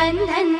奔腾。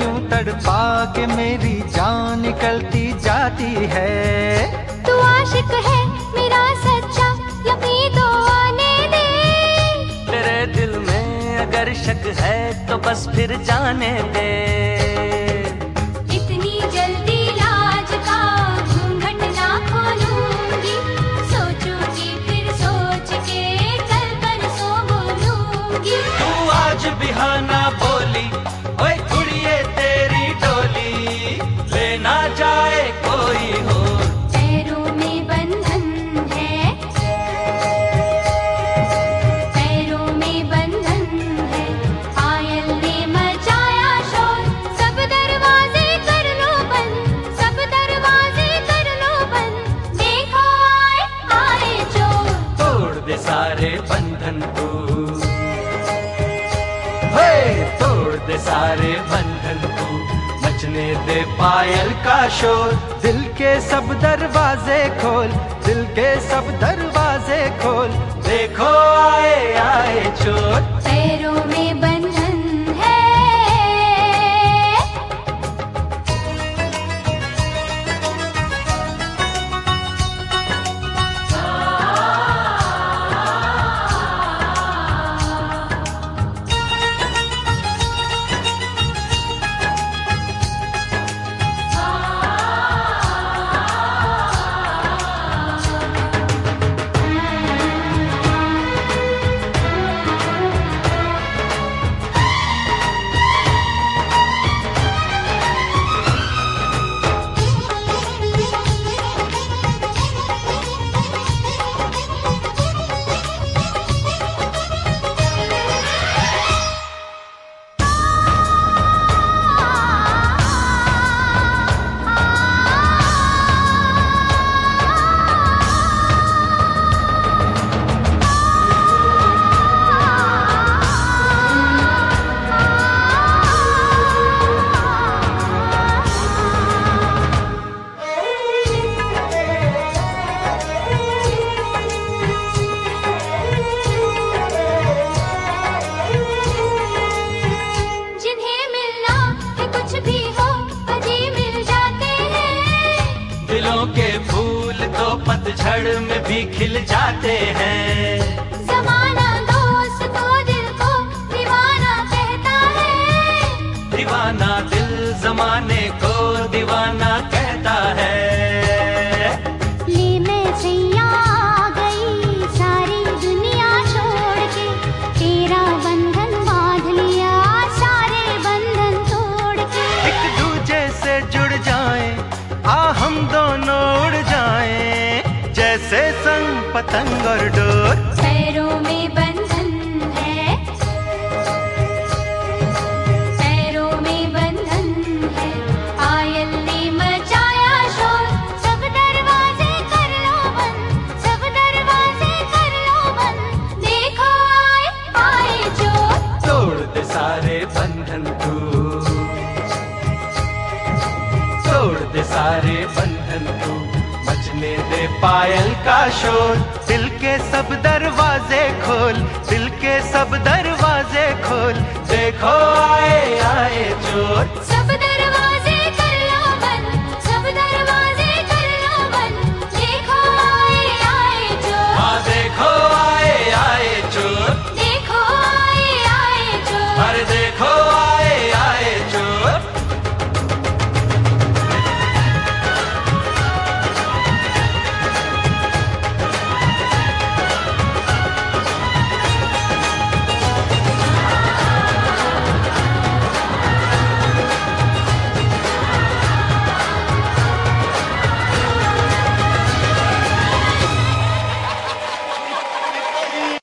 यूँ तड़पा के मेरी जान निकलती जाती है। तू आशिक है मेरा सच्चा यकीन तो आने दे। तेरे दिल में अगर शक है तो बस फिर जाने दे। बंधन को मचने दे पायल का शोर। दिल के सब दरवाजे खोल, दिल के सब दरवाजे खोल। देखो आए आए चोर। पैरों में कुछ भी हो मिल जाते हैं। दिलों के फूल तो पतझड़ में भी खिल जाते हैं। जमाना दोस्त को दिल को दीवाना कहता है। दीवाना दिल जमाने को पतंग और डोर। पैरों में बंधन है। पैरों में बंधन है। ने मचाया शोर। सब दरवाजे कर लो बंद। सब दरवाजे कर लो बंद। देखो आए आए चोर तोड़ दे सारे बंधन तू। तोड़ दे सारे बंधन पायल का शोर, दिल के सब दरवाजे खोल, दिल के सब दरवाजे खोल। देखो आए आए चोर।